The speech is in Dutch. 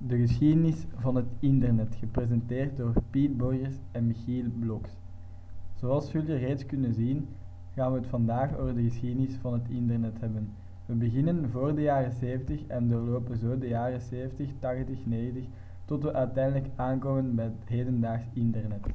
De geschiedenis van het internet, gepresenteerd door Piet Borgers en Michiel Bloks. Zoals jullie reeds kunnen zien, gaan we het vandaag over de geschiedenis van het internet hebben. We beginnen voor de jaren 70 en doorlopen zo de jaren 70, 80, 90 tot we uiteindelijk aankomen bij het hedendaags internet.